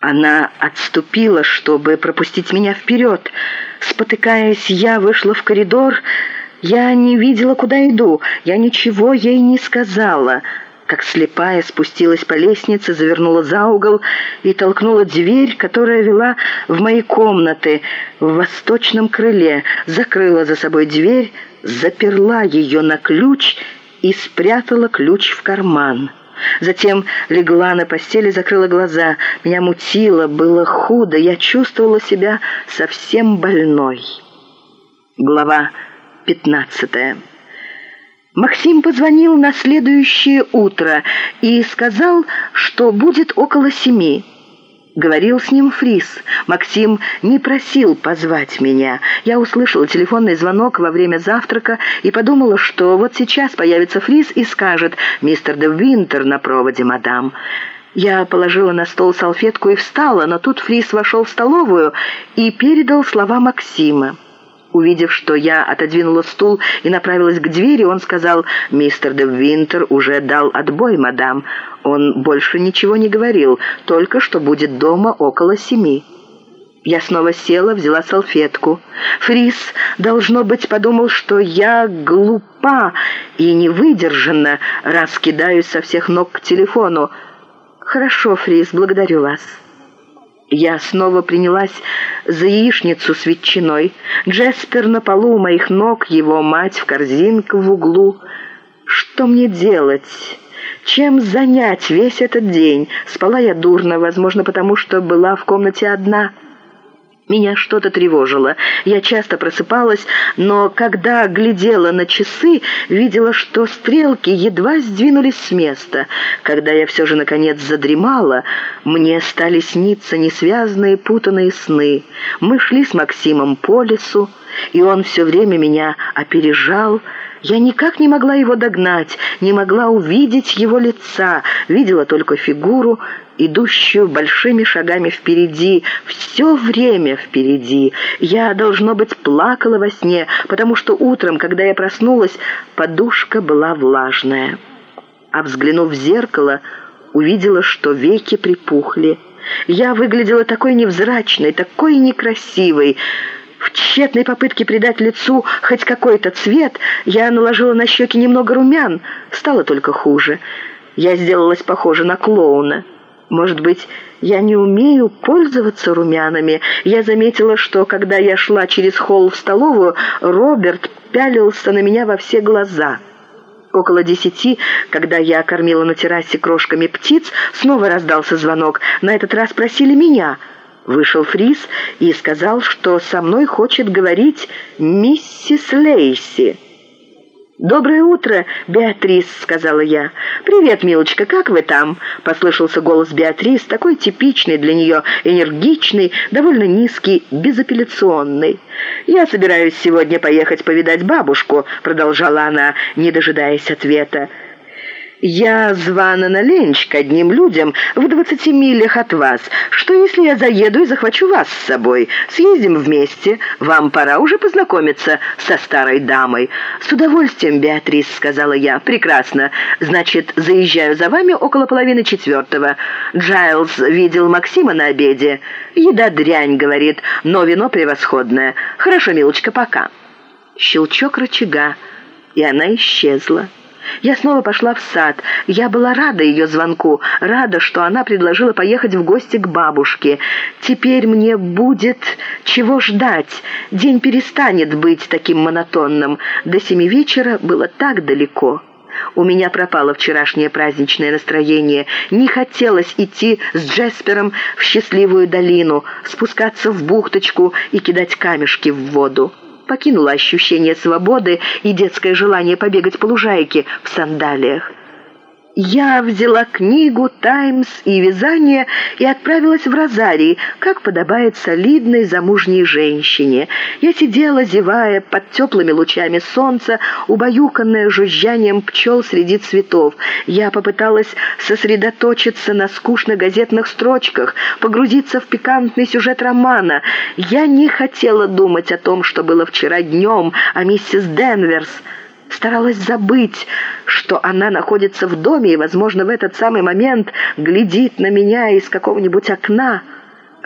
Она отступила, чтобы пропустить меня вперед. Спотыкаясь, я вышла в коридор. Я не видела, куда иду. Я ничего ей не сказала. Как слепая спустилась по лестнице, завернула за угол и толкнула дверь, которая вела в мои комнаты в восточном крыле, закрыла за собой дверь, заперла ее на ключ и спрятала ключ в карман. Затем легла на постели, закрыла глаза. Меня мутило, было худо, я чувствовала себя совсем больной. Глава пятнадцатая. Максим позвонил на следующее утро и сказал, что будет около семи. Говорил с ним Фрис. Максим не просил позвать меня. Я услышала телефонный звонок во время завтрака и подумала, что вот сейчас появится Фрис и скажет «Мистер де Винтер на проводе, мадам». Я положила на стол салфетку и встала, но тут Фрис вошел в столовую и передал слова Максима. Увидев, что я отодвинула стул и направилась к двери, он сказал, «Мистер де Уже дал отбой, мадам. Он больше ничего не говорил, только что будет дома около семи». Я снова села, взяла салфетку. Фрис, должно быть, подумал, что я глупа и невыдержанна, раз кидаюсь со всех ног к телефону. «Хорошо, Фрис, благодарю вас». Я снова принялась за яичницу с ветчиной. Джеспер на полу у моих ног, его мать в корзинке в углу. Что мне делать? Чем занять весь этот день? Спала я дурно, возможно, потому что была в комнате одна. Меня что-то тревожило. Я часто просыпалась, но когда глядела на часы, видела, что стрелки едва сдвинулись с места. Когда я все же, наконец, задремала, мне стали сниться несвязные путанные сны. Мы шли с Максимом по лесу, и он все время меня опережал, я никак не могла его догнать, не могла увидеть его лица, видела только фигуру, идущую большими шагами впереди, все время впереди. Я, должно быть, плакала во сне, потому что утром, когда я проснулась, подушка была влажная. А взглянув в зеркало, увидела, что веки припухли. Я выглядела такой невзрачной, такой некрасивой, в тщетной попытке придать лицу хоть какой-то цвет, я наложила на щеки немного румян. Стало только хуже. Я сделалась похожа на клоуна. Может быть, я не умею пользоваться румянами. Я заметила, что когда я шла через холл в столовую, Роберт пялился на меня во все глаза. Около десяти, когда я кормила на террасе крошками птиц, снова раздался звонок. На этот раз просили меня — Вышел Фрис и сказал, что со мной хочет говорить миссис Лейси. «Доброе утро, Беатрис», — сказала я. «Привет, милочка, как вы там?» — послышался голос Беатрис, такой типичный для нее, энергичный, довольно низкий, безапелляционный. «Я собираюсь сегодня поехать повидать бабушку», — продолжала она, не дожидаясь ответа. «Я звана на ленч к одним людям в двадцати милях от вас. Что, если я заеду и захвачу вас с собой? Съездим вместе. Вам пора уже познакомиться со старой дамой». «С удовольствием, Беатрис», — сказала я. «Прекрасно. Значит, заезжаю за вами около половины четвертого. Джайлз видел Максима на обеде. Еда дрянь, — говорит, — но вино превосходное. Хорошо, милочка, пока». Щелчок рычага, и она исчезла. Я снова пошла в сад. Я была рада ее звонку, рада, что она предложила поехать в гости к бабушке. Теперь мне будет чего ждать. День перестанет быть таким монотонным. До семи вечера было так далеко. У меня пропало вчерашнее праздничное настроение. Не хотелось идти с Джеспером в счастливую долину, спускаться в бухточку и кидать камешки в воду покинула ощущение свободы и детское желание побегать по лужайке в сандалиях. Я взяла книгу «Таймс» и «Вязание» и отправилась в Розарий, как подобает солидной замужней женщине. Я сидела, зевая, под теплыми лучами солнца, убаюканная жужжанием пчел среди цветов. Я попыталась сосредоточиться на скучных газетных строчках, погрузиться в пикантный сюжет романа. Я не хотела думать о том, что было вчера днем, о миссис Денверс. Старалась забыть, что она находится в доме и, возможно, в этот самый момент глядит на меня из какого-нибудь окна.